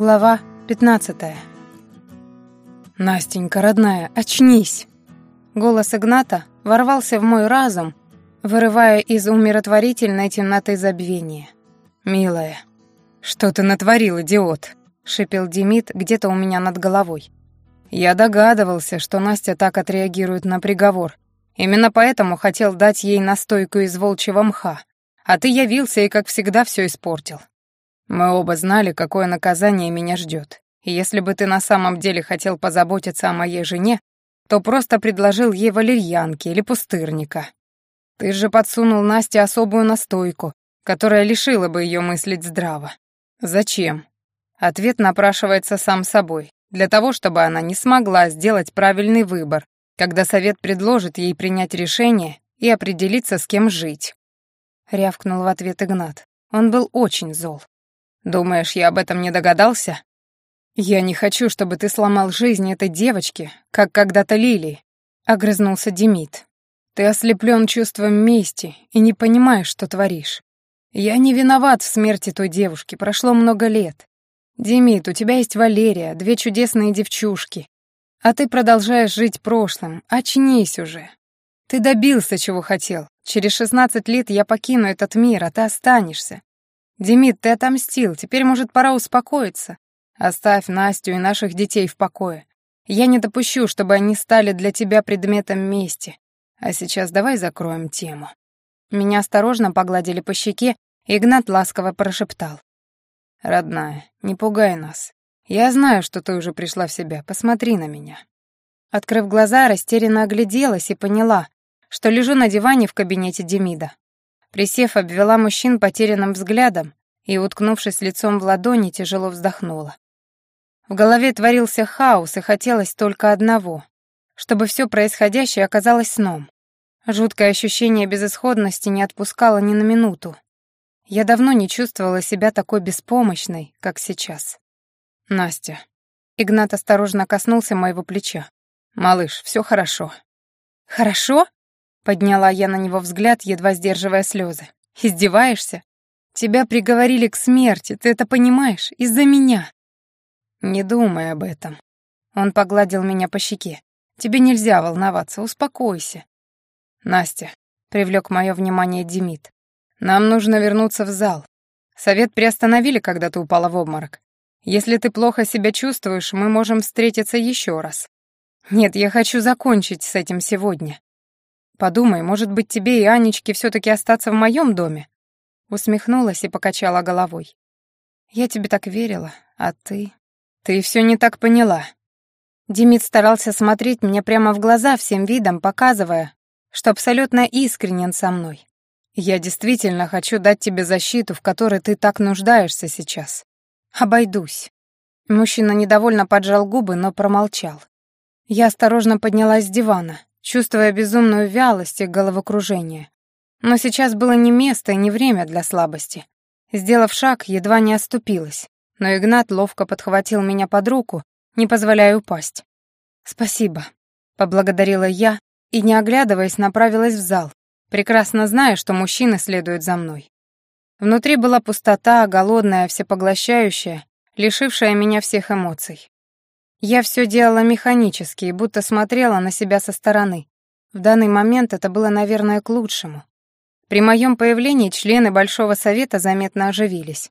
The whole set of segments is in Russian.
Глава 15. Настенька, родная, очнись. Голос Игната ворвался в мой разум, вырывая из умиротворительной темноты забвения. Милая, что ты натворил, идиот? шипел Демид где-то у меня над головой. Я догадывался, что Настя так отреагирует на приговор. Именно поэтому хотел дать ей настойку из волчьего мха. А ты явился и, как всегда, все испортил. Мы оба знали, какое наказание меня ждет. И если бы ты на самом деле хотел позаботиться о моей жене, то просто предложил ей валерьянки или пустырника. Ты же подсунул Насте особую настойку, которая лишила бы ее мыслить здраво. Зачем? Ответ напрашивается сам собой. Для того, чтобы она не смогла сделать правильный выбор, когда совет предложит ей принять решение и определиться, с кем жить. Рявкнул в ответ Игнат. Он был очень зол. Думаешь, я об этом не догадался? Я не хочу, чтобы ты сломал жизнь этой девочки, как когда-то Лили, огрызнулся Демид. Ты ослеплен чувством мести и не понимаешь, что творишь. Я не виноват в смерти той девушки, прошло много лет. Демид, у тебя есть Валерия, две чудесные девчушки. А ты продолжаешь жить прошлым. Очнись уже. Ты добился, чего хотел. Через шестнадцать лет я покину этот мир, а ты останешься. «Демид, ты отомстил, теперь, может, пора успокоиться. Оставь Настю и наших детей в покое. Я не допущу, чтобы они стали для тебя предметом мести. А сейчас давай закроем тему». Меня осторожно погладили по щеке, Игнат ласково прошептал. «Родная, не пугай нас. Я знаю, что ты уже пришла в себя. Посмотри на меня». Открыв глаза, растерянно огляделась и поняла, что лежу на диване в кабинете Демида. Присев, обвела мужчин потерянным взглядом и, уткнувшись лицом в ладони, тяжело вздохнула. В голове творился хаос, и хотелось только одного — чтобы все происходящее оказалось сном. Жуткое ощущение безысходности не отпускало ни на минуту. Я давно не чувствовала себя такой беспомощной, как сейчас. «Настя». Игнат осторожно коснулся моего плеча. «Малыш, все хорошо». «Хорошо?» Подняла я на него взгляд, едва сдерживая слезы. «Издеваешься? Тебя приговорили к смерти, ты это понимаешь? Из-за меня». «Не думай об этом». Он погладил меня по щеке. «Тебе нельзя волноваться, успокойся». «Настя», — привлек мое внимание Демид, «нам нужно вернуться в зал. Совет приостановили, когда ты упала в обморок. Если ты плохо себя чувствуешь, мы можем встретиться еще раз. Нет, я хочу закончить с этим сегодня. Подумай, может быть, тебе и Анечке все-таки остаться в моем доме?» Усмехнулась и покачала головой. «Я тебе так верила, а ты...» «Ты все не так поняла». Демид старался смотреть мне прямо в глаза всем видом, показывая, что абсолютно искренен со мной. «Я действительно хочу дать тебе защиту, в которой ты так нуждаешься сейчас. Обойдусь». Мужчина недовольно поджал губы, но промолчал. Я осторожно поднялась с дивана, чувствуя безумную вялость и головокружение. Но сейчас было не место и не время для слабости. Сделав шаг, едва не оступилась, но Игнат ловко подхватил меня под руку, не позволяя упасть. «Спасибо», — поблагодарила я и, не оглядываясь, направилась в зал, прекрасно зная, что мужчины следуют за мной. Внутри была пустота, голодная, всепоглощающая, лишившая меня всех эмоций. Я все делала механически и будто смотрела на себя со стороны. В данный момент это было, наверное, к лучшему. При моем появлении члены Большого Совета заметно оживились.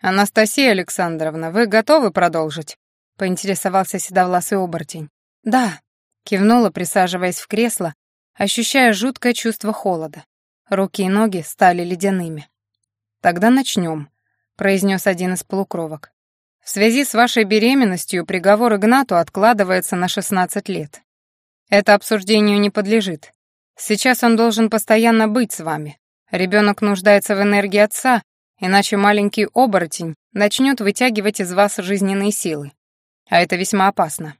«Анастасия Александровна, вы готовы продолжить?» — поинтересовался седовласый оборотень. «Да», — кивнула, присаживаясь в кресло, ощущая жуткое чувство холода. Руки и ноги стали ледяными. «Тогда начнем», — произнес один из полукровок. В связи с вашей беременностью приговор Игнату откладывается на 16 лет. Это обсуждению не подлежит. Сейчас он должен постоянно быть с вами. Ребенок нуждается в энергии отца, иначе маленький оборотень начнет вытягивать из вас жизненные силы. А это весьма опасно.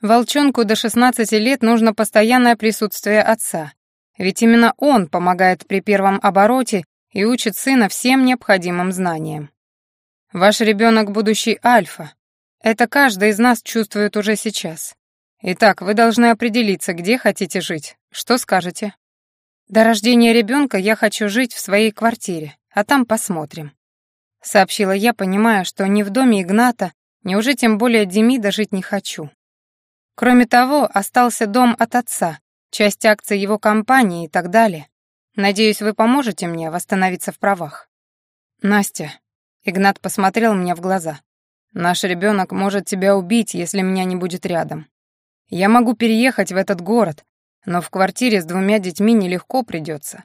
Волчонку до 16 лет нужно постоянное присутствие отца, ведь именно он помогает при первом обороте и учит сына всем необходимым знаниям. Ваш ребенок будущий альфа. Это каждый из нас чувствует уже сейчас. Итак, вы должны определиться, где хотите жить. Что скажете? До рождения ребенка я хочу жить в своей квартире, а там посмотрим. — сообщила я, понимая, что ни в доме Игната, ни уже тем более Демида жить не хочу. Кроме того, остался дом от отца, часть акций его компании и так далее. Надеюсь, вы поможете мне восстановиться в правах. Настя, Игнат посмотрел мне в глаза. Наш ребенок может тебя убить, если меня не будет рядом. Я могу переехать в этот город, но в квартире с двумя детьми нелегко придется.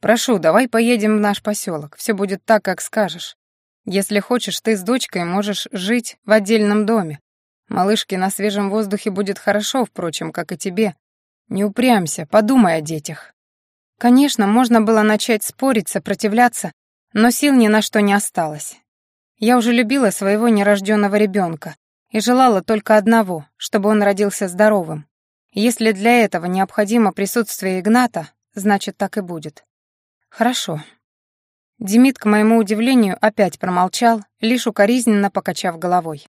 Прошу, давай поедем в наш поселок. Все будет так, как скажешь. Если хочешь, ты с дочкой можешь жить в отдельном доме. Малышке на свежем воздухе будет хорошо, впрочем, как и тебе. Не упрямься, подумай о детях. Конечно, можно было начать спорить, сопротивляться, но сил ни на что не осталось. Я уже любила своего нерожденного ребенка и желала только одного, чтобы он родился здоровым. Если для этого необходимо присутствие Игната, значит, так и будет. Хорошо. Демид, к моему удивлению, опять промолчал, лишь укоризненно покачав головой.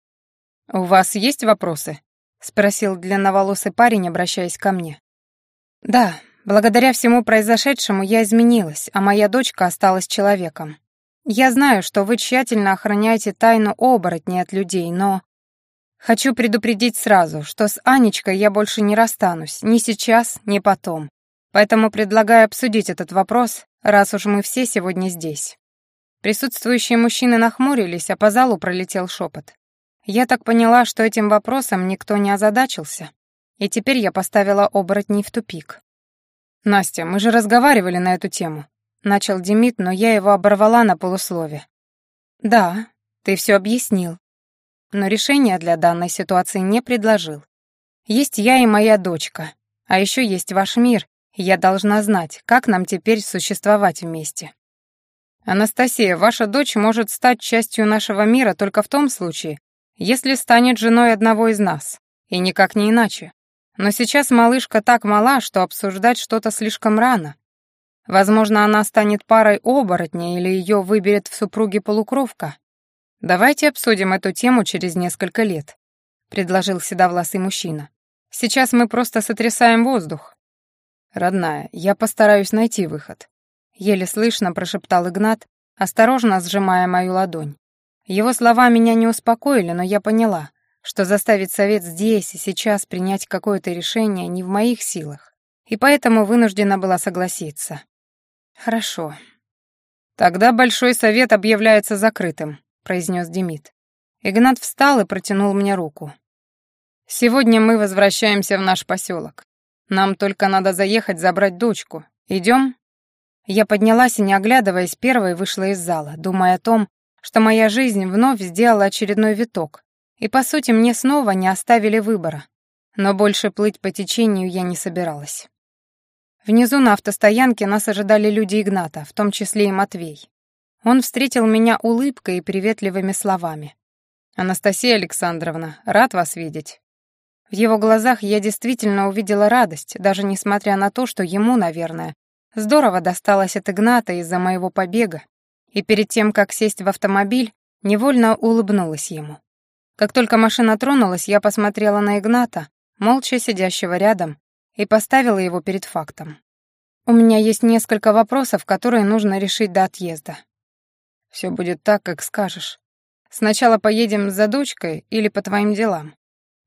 «У вас есть вопросы?» — спросил длинноволосый парень, обращаясь ко мне. «Да, благодаря всему произошедшему я изменилась, а моя дочка осталась человеком. Я знаю, что вы тщательно охраняете тайну оборотней от людей, но... Хочу предупредить сразу, что с Анечкой я больше не расстанусь, ни сейчас, ни потом. Поэтому предлагаю обсудить этот вопрос, раз уж мы все сегодня здесь. Присутствующие мужчины нахмурились, а по залу пролетел шепот. Я так поняла, что этим вопросом никто не озадачился, и теперь я поставила оборотней в тупик. «Настя, мы же разговаривали на эту тему. Начал Демид, но я его оборвала на полуслове. «Да, ты все объяснил. Но решения для данной ситуации не предложил. Есть я и моя дочка, а еще есть ваш мир, и я должна знать, как нам теперь существовать вместе». «Анастасия, ваша дочь может стать частью нашего мира только в том случае, если станет женой одного из нас, и никак не иначе. Но сейчас малышка так мала, что обсуждать что-то слишком рано. Возможно, она станет парой оборотня или ее выберет в супруге полукровка. Давайте обсудим эту тему через несколько лет, предложил седовласый мужчина. Сейчас мы просто сотрясаем воздух. Родная, я постараюсь найти выход. Еле слышно прошептал Игнат, осторожно сжимая мою ладонь. Его слова меня не успокоили, но я поняла, что заставить совет здесь и сейчас принять какое-то решение не в моих силах, и поэтому вынуждена была согласиться. «Хорошо. Тогда Большой Совет объявляется закрытым», — произнес Демид. Игнат встал и протянул мне руку. «Сегодня мы возвращаемся в наш поселок. Нам только надо заехать забрать дочку. Идем?» Я поднялась и, не оглядываясь, первой вышла из зала, думая о том, что моя жизнь вновь сделала очередной виток, и, по сути, мне снова не оставили выбора. Но больше плыть по течению я не собиралась. Внизу на автостоянке нас ожидали люди Игната, в том числе и Матвей. Он встретил меня улыбкой и приветливыми словами. «Анастасия Александровна, рад вас видеть». В его глазах я действительно увидела радость, даже несмотря на то, что ему, наверное, здорово досталось от Игната из-за моего побега, и перед тем, как сесть в автомобиль, невольно улыбнулась ему. Как только машина тронулась, я посмотрела на Игната, молча сидящего рядом, и поставила его перед фактом. «У меня есть несколько вопросов, которые нужно решить до отъезда». «Все будет так, как скажешь. Сначала поедем за дочкой или по твоим делам?»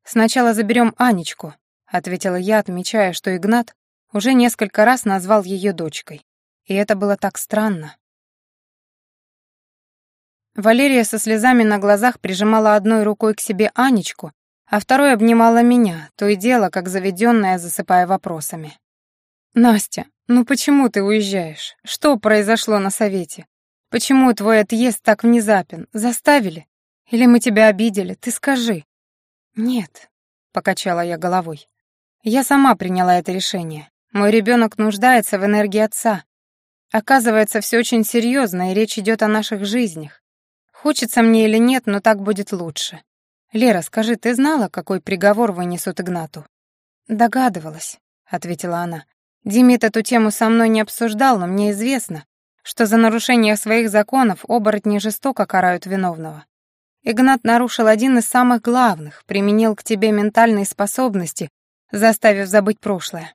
«Сначала заберем Анечку», — ответила я, отмечая, что Игнат уже несколько раз назвал ее дочкой. И это было так странно. Валерия со слезами на глазах прижимала одной рукой к себе Анечку, а второй обнимала меня, то и дело, как заведенная, засыпая вопросами. «Настя, ну почему ты уезжаешь? Что произошло на совете? Почему твой отъезд так внезапен? Заставили? Или мы тебя обидели? Ты скажи». «Нет», — покачала я головой. «Я сама приняла это решение. Мой ребенок нуждается в энергии отца. Оказывается, все очень серьезно, и речь идет о наших жизнях. Хочется мне или нет, но так будет лучше. «Лера, скажи, ты знала, какой приговор вынесут Игнату?» «Догадывалась», — ответила она. «Димит эту тему со мной не обсуждал, но мне известно, что за нарушение своих законов оборотни жестоко карают виновного. Игнат нарушил один из самых главных, применил к тебе ментальные способности, заставив забыть прошлое.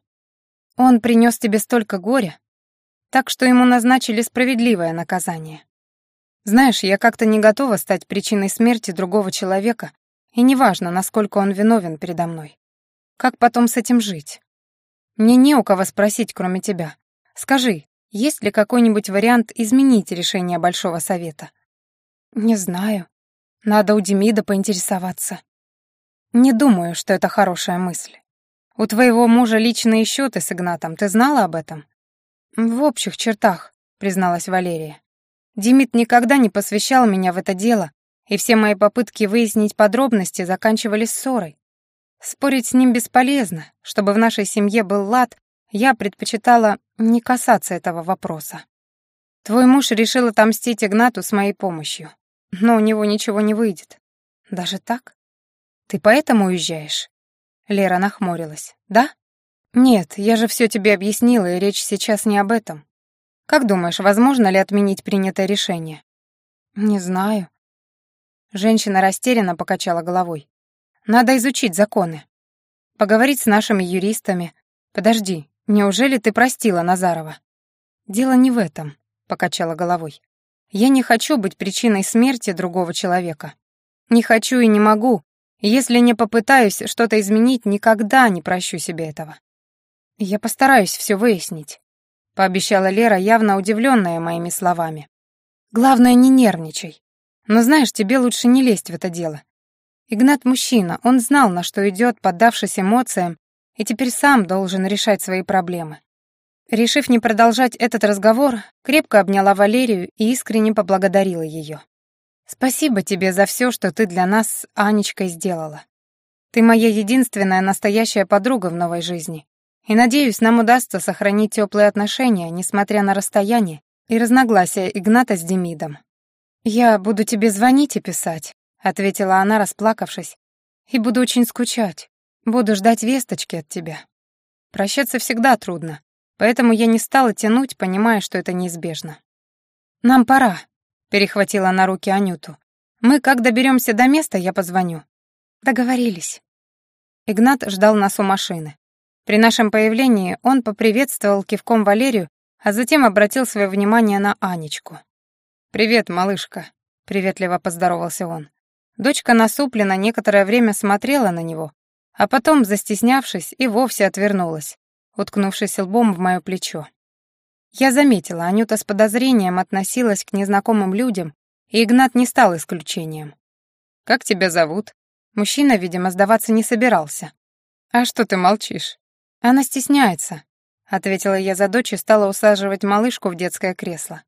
Он принес тебе столько горя, так что ему назначили справедливое наказание. Знаешь, я как-то не готова стать причиной смерти другого человека, и неважно, насколько он виновен передо мной. Как потом с этим жить? Мне не у кого спросить, кроме тебя. Скажи, есть ли какой-нибудь вариант изменить решение Большого Совета? Не знаю. Надо у Демида поинтересоваться. Не думаю, что это хорошая мысль. У твоего мужа личные счеты с Игнатом, ты знала об этом? В общих чертах, призналась Валерия. Демид никогда не посвящал меня в это дело, и все мои попытки выяснить подробности заканчивались ссорой. Спорить с ним бесполезно. Чтобы в нашей семье был лад, я предпочитала не касаться этого вопроса. Твой муж решил отомстить Игнату с моей помощью, но у него ничего не выйдет. Даже так? Ты поэтому уезжаешь? Лера нахмурилась. Да? Нет, я же все тебе объяснила, и речь сейчас не об этом. Как думаешь, возможно ли отменить принятое решение? Не знаю. Женщина растерянно покачала головой. Надо изучить законы. Поговорить с нашими юристами. Подожди, неужели ты простила Назарова? Дело не в этом, покачала головой. Я не хочу быть причиной смерти другого человека. Не хочу и не могу. Если не попытаюсь что-то изменить, никогда не прощу себе этого. Я постараюсь все выяснить пообещала Лера, явно удивленная моими словами. Главное, не нервничай. Но знаешь, тебе лучше не лезть в это дело. Игнат мужчина, он знал, на что идет, поддавшись эмоциям, и теперь сам должен решать свои проблемы. Решив не продолжать этот разговор, крепко обняла Валерию и искренне поблагодарила ее. «Спасибо тебе за все, что ты для нас с Анечкой сделала. Ты моя единственная настоящая подруга в новой жизни. И надеюсь, нам удастся сохранить теплые отношения, несмотря на расстояние и разногласия Игната с Демидом. «Я буду тебе звонить и писать», — ответила она, расплакавшись, «и буду очень скучать. Буду ждать весточки от тебя. Прощаться всегда трудно, поэтому я не стала тянуть, понимая, что это неизбежно». «Нам пора», — перехватила на руки Анюту. «Мы, как доберемся до места, я позвоню». «Договорились». Игнат ждал нас у машины. При нашем появлении он поприветствовал кивком Валерию, а затем обратил свое внимание на Анечку. «Привет, малышка», — приветливо поздоровался он. Дочка насупленно некоторое время смотрела на него, а потом, застеснявшись, и вовсе отвернулась, уткнувшись лбом в мое плечо. Я заметила, Анюта с подозрением относилась к незнакомым людям, и Игнат не стал исключением. «Как тебя зовут?» Мужчина, видимо, сдаваться не собирался. «А что ты молчишь?» «Она стесняется», — ответила я за дочь и стала усаживать малышку в детское кресло.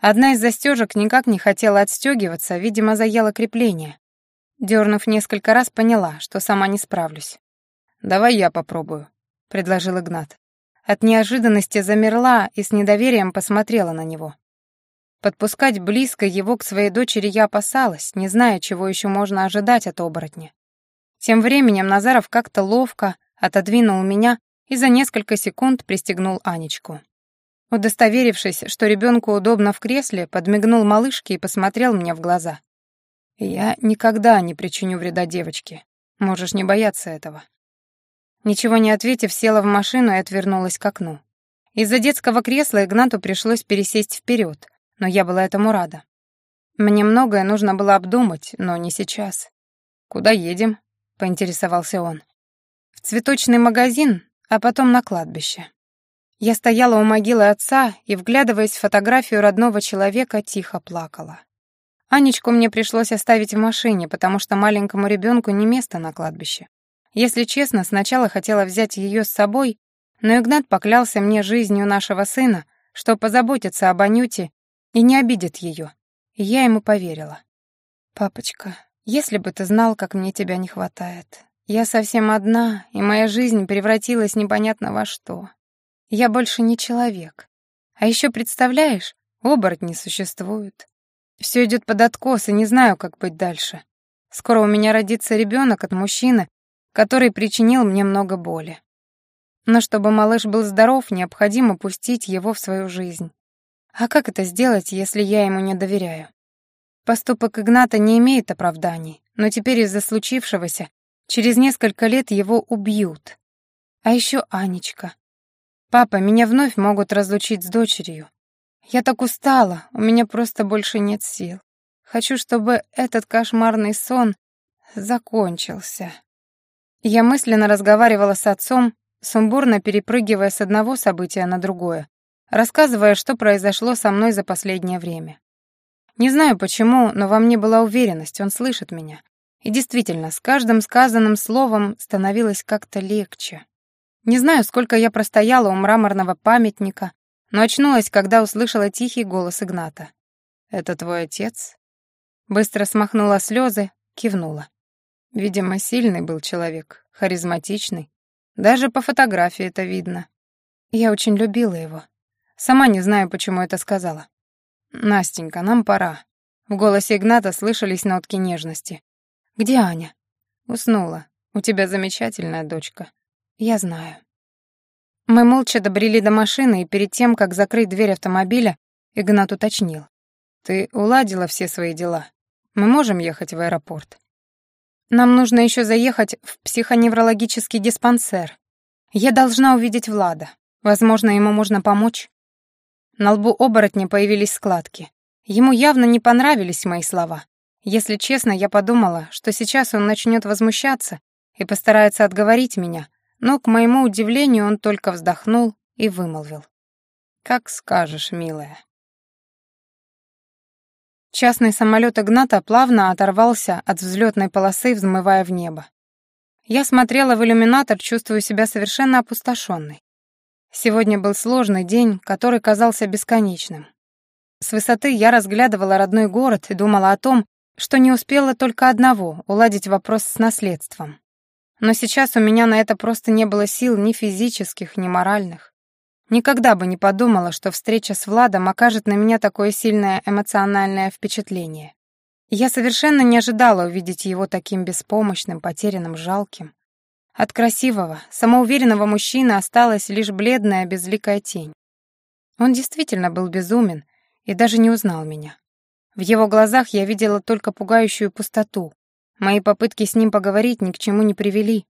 Одна из застежек никак не хотела отстегиваться, видимо, заела крепление. Дернув несколько раз, поняла, что сама не справлюсь. «Давай я попробую», — предложил Игнат. От неожиданности замерла и с недоверием посмотрела на него. Подпускать близко его к своей дочери я опасалась, не зная, чего еще можно ожидать от оборотня. Тем временем Назаров как-то ловко, отодвинул меня и за несколько секунд пристегнул Анечку. Удостоверившись, что ребенку удобно в кресле, подмигнул малышке и посмотрел мне в глаза. «Я никогда не причиню вреда девочке. Можешь не бояться этого». Ничего не ответив, села в машину и отвернулась к окну. Из-за детского кресла Игнату пришлось пересесть вперед, но я была этому рада. Мне многое нужно было обдумать, но не сейчас. «Куда едем?» — поинтересовался он цветочный магазин, а потом на кладбище. Я стояла у могилы отца и, вглядываясь в фотографию родного человека, тихо плакала. Анечку мне пришлось оставить в машине, потому что маленькому ребенку не место на кладбище. Если честно, сначала хотела взять ее с собой, но Игнат поклялся мне жизнью нашего сына, что позаботится об Анюте и не обидит ее. И я ему поверила. «Папочка, если бы ты знал, как мне тебя не хватает, я совсем одна, и моя жизнь превратилась непонятно во что. Я больше не человек. А еще представляешь, оборотни существуют. Все идет под откос, и не знаю, как быть дальше. Скоро у меня родится ребенок от мужчины, который причинил мне много боли. Но чтобы малыш был здоров, необходимо пустить его в свою жизнь. А как это сделать, если я ему не доверяю? Поступок Игната не имеет оправданий, но теперь из-за случившегося Через несколько лет его убьют. А еще Анечка. Папа, меня вновь могут разлучить с дочерью. Я так устала, у меня просто больше нет сил. Хочу, чтобы этот кошмарный сон закончился. Я мысленно разговаривала с отцом, сумбурно перепрыгивая с одного события на другое, рассказывая, что произошло со мной за последнее время. Не знаю почему, но во мне была уверенность, он слышит меня. И действительно, с каждым сказанным словом становилось как-то легче. Не знаю, сколько я простояла у мраморного памятника, но очнулась, когда услышала тихий голос Игната. «Это твой отец?» Быстро смахнула слезы, кивнула. Видимо, сильный был человек, харизматичный. Даже по фотографии это видно. Я очень любила его. Сама не знаю, почему это сказала. «Настенька, нам пора». В голосе Игната слышались нотки нежности. «Где Аня?» «Уснула. У тебя замечательная дочка». «Я знаю». Мы молча добрели до машины, и перед тем, как закрыть дверь автомобиля, Игнат уточнил. «Ты уладила все свои дела? Мы можем ехать в аэропорт?» «Нам нужно еще заехать в психоневрологический диспансер. Я должна увидеть Влада. Возможно, ему можно помочь». На лбу оборотня появились складки. Ему явно не понравились мои слова. Если честно, я подумала, что сейчас он начнет возмущаться и постарается отговорить меня, но, к моему удивлению, он только вздохнул и вымолвил. «Как скажешь, милая». Частный самолет Игната плавно оторвался от взлетной полосы, взмывая в небо. Я смотрела в иллюминатор, чувствуя себя совершенно опустошенной. Сегодня был сложный день, который казался бесконечным. С высоты я разглядывала родной город и думала о том, что не успела только одного — уладить вопрос с наследством. Но сейчас у меня на это просто не было сил ни физических, ни моральных. Никогда бы не подумала, что встреча с Владом окажет на меня такое сильное эмоциональное впечатление. Я совершенно не ожидала увидеть его таким беспомощным, потерянным, жалким. От красивого, самоуверенного мужчины осталась лишь бледная, безликая тень. Он действительно был безумен и даже не узнал меня. В его глазах я видела только пугающую пустоту. Мои попытки с ним поговорить ни к чему не привели.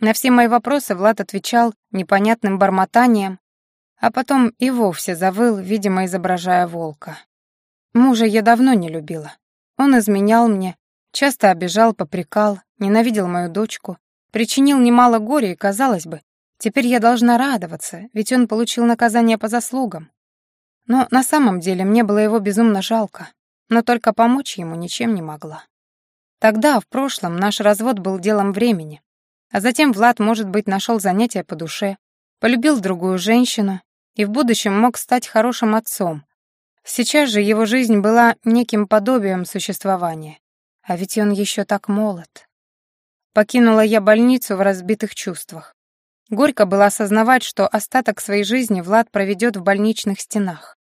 На все мои вопросы Влад отвечал непонятным бормотанием, а потом и вовсе завыл, видимо, изображая волка. Мужа я давно не любила. Он изменял мне, часто обижал, попрекал, ненавидел мою дочку, Причинил немало горя, и, казалось бы, теперь я должна радоваться, ведь он получил наказание по заслугам. Но на самом деле мне было его безумно жалко, но только помочь ему ничем не могла. Тогда, в прошлом, наш развод был делом времени, а затем Влад, может быть, нашел занятие по душе, полюбил другую женщину и в будущем мог стать хорошим отцом. Сейчас же его жизнь была неким подобием существования, а ведь он еще так молод. Покинула я больницу в разбитых чувствах. Горько было осознавать, что остаток своей жизни Влад проведет в больничных стенах.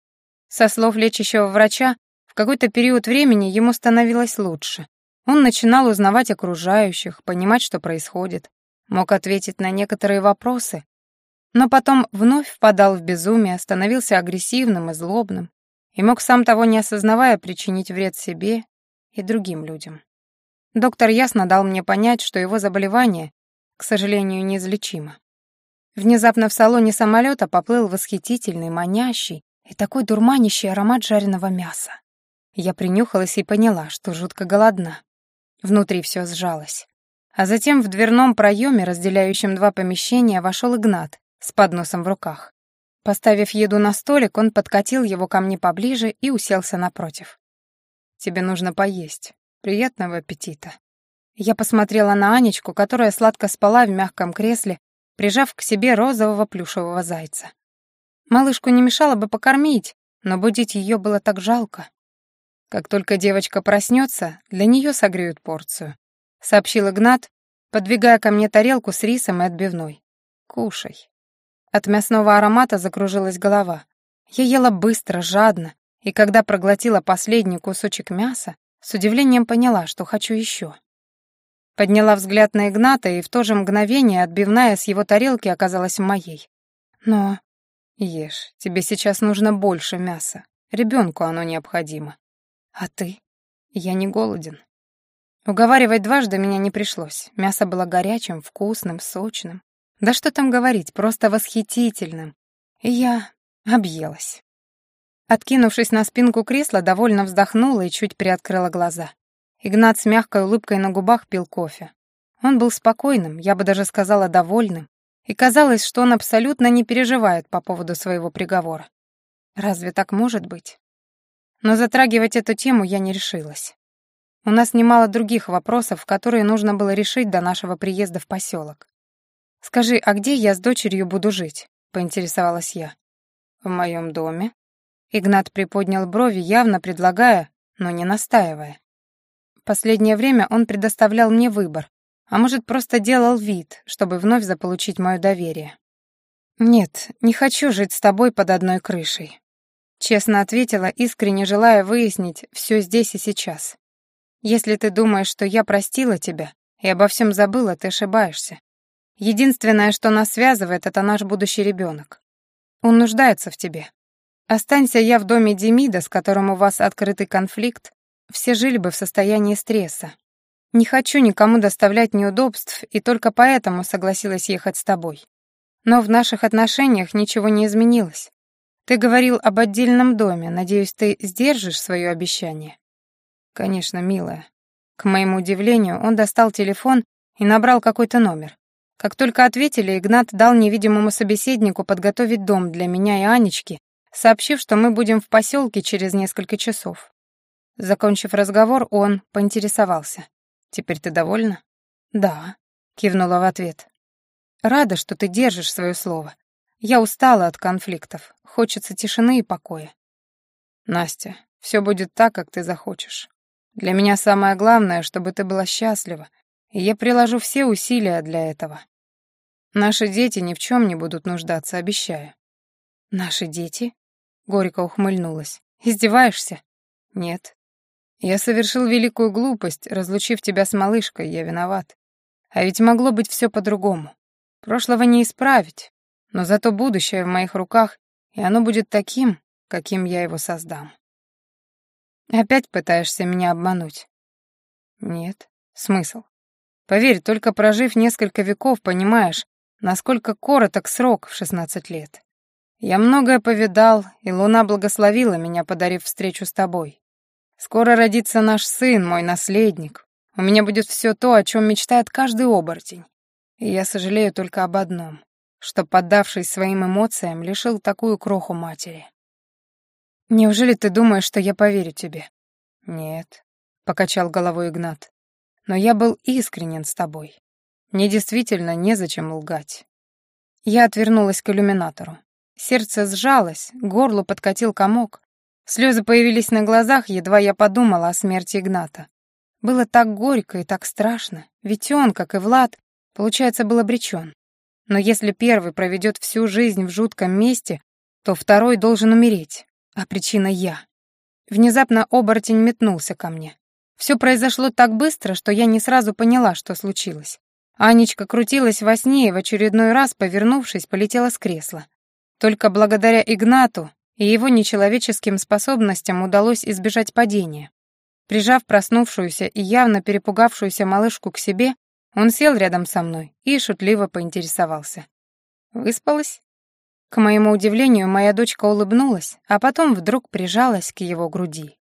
Со слов лечащего врача, какой-то период времени ему становилось лучше. Он начинал узнавать окружающих, понимать, что происходит, мог ответить на некоторые вопросы, но потом вновь впадал в безумие, становился агрессивным и злобным и мог сам того не осознавая причинить вред себе и другим людям. Доктор ясно дал мне понять, что его заболевание, к сожалению, неизлечимо. Внезапно в салоне самолета поплыл восхитительный, манящий и такой дурманящий аромат жареного мяса. Я принюхалась и поняла, что жутко голодна. Внутри все сжалось. А затем в дверном проеме, разделяющем два помещения, вошел Игнат с подносом в руках. Поставив еду на столик, он подкатил его ко мне поближе и уселся напротив. «Тебе нужно поесть», Приятного аппетита. Я посмотрела на Анечку, которая сладко спала в мягком кресле, прижав к себе розового плюшевого зайца. Малышку не мешало бы покормить, но будить ее было так жалко. Как только девочка проснется, для нее согреют порцию, сообщил Игнат, подвигая ко мне тарелку с рисом и отбивной. Кушай. От мясного аромата закружилась голова. Я ела быстро, жадно, и когда проглотила последний кусочек мяса, с удивлением поняла, что хочу еще. Подняла взгляд на Игната, и в то же мгновение отбивная с его тарелки оказалась моей. Но... Ешь, тебе сейчас нужно больше мяса. Ребенку оно необходимо. А ты? Я не голоден. Уговаривать дважды меня не пришлось. Мясо было горячим, вкусным, сочным. Да что там говорить, просто восхитительным. И я объелась. Откинувшись на спинку кресла, довольно вздохнула и чуть приоткрыла глаза. Игнат с мягкой улыбкой на губах пил кофе. Он был спокойным, я бы даже сказала довольным, и казалось, что он абсолютно не переживает по поводу своего приговора. Разве так может быть? Но затрагивать эту тему я не решилась. У нас немало других вопросов, которые нужно было решить до нашего приезда в поселок. «Скажи, а где я с дочерью буду жить?» — поинтересовалась я. «В моем доме». Игнат приподнял брови, явно предлагая, но не настаивая. Последнее время он предоставлял мне выбор, а может, просто делал вид, чтобы вновь заполучить мое доверие. «Нет, не хочу жить с тобой под одной крышей», — честно ответила, искренне желая выяснить все здесь и сейчас. «Если ты думаешь, что я простила тебя и обо всем забыла, ты ошибаешься. Единственное, что нас связывает, это наш будущий ребенок. Он нуждается в тебе. Останься я в доме Демида, с которым у вас открытый конфликт, все жили бы в состоянии стресса. Не хочу никому доставлять неудобств, и только поэтому согласилась ехать с тобой. Но в наших отношениях ничего не изменилось. Ты говорил об отдельном доме, надеюсь, ты сдержишь свое обещание? Конечно, милая. К моему удивлению, он достал телефон и набрал какой-то номер. Как только ответили, Игнат дал невидимому собеседнику подготовить дом для меня и Анечки, сообщив, что мы будем в поселке через несколько часов. Закончив разговор, он поинтересовался. «Теперь ты довольна?» «Да», — кивнула в ответ. «Рада, что ты держишь свое слово. Я устала от конфликтов. Хочется тишины и покоя». «Настя, все будет так, как ты захочешь. Для меня самое главное, чтобы ты была счастлива, и я приложу все усилия для этого. Наши дети ни в чем не будут нуждаться, обещаю». «Наши дети?» — горько ухмыльнулась. «Издеваешься?» «Нет. Я совершил великую глупость, разлучив тебя с малышкой, я виноват. А ведь могло быть все по-другому. Прошлого не исправить, но зато будущее в моих руках, и оно будет таким, каким я его создам». «Опять пытаешься меня обмануть?» «Нет. Смысл? Поверь, только прожив несколько веков, понимаешь, насколько короток срок в 16 лет. Я многое повидал, и Луна благословила меня, подарив встречу с тобой. Скоро родится наш сын, мой наследник. У меня будет все то, о чем мечтает каждый оборотень. И я сожалею только об одном, что, поддавшись своим эмоциям, лишил такую кроху матери. Неужели ты думаешь, что я поверю тебе? Нет, — покачал головой Игнат. Но я был искренен с тобой. Мне действительно незачем лгать. Я отвернулась к иллюминатору. Сердце сжалось, горло подкатил комок. Слезы появились на глазах, едва я подумала о смерти Игната. Было так горько и так страшно, ведь он, как и Влад, получается, был обречен. Но если первый проведет всю жизнь в жутком месте, то второй должен умереть, а причина я. Внезапно оборотень метнулся ко мне. Все произошло так быстро, что я не сразу поняла, что случилось. Анечка крутилась во сне и в очередной раз, повернувшись, полетела с кресла. Только благодаря Игнату и его нечеловеческим способностям удалось избежать падения. Прижав проснувшуюся и явно перепугавшуюся малышку к себе, он сел рядом со мной и шутливо поинтересовался. «Выспалась?» К моему удивлению, моя дочка улыбнулась, а потом вдруг прижалась к его груди.